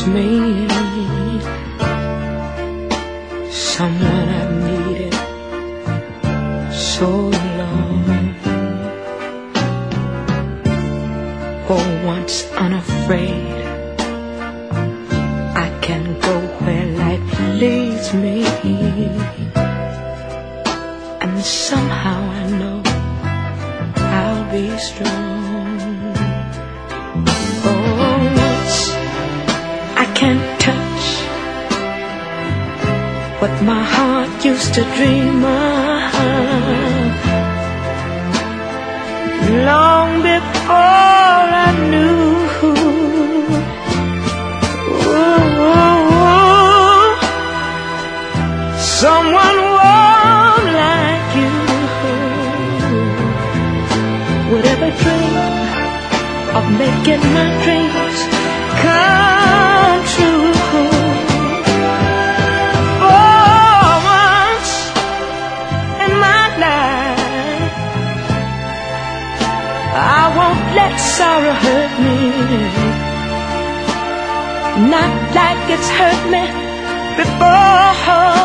it's me Someone I've needed so long. For once unafraid I can go where life leads me. And somehow I know I'll be strong. I can't touch what my heart used to dream of. Long before I knew ooh, someone warm like you would ever dream of making my dreams come won't sorrow hurt me. Not like it's hurt me before.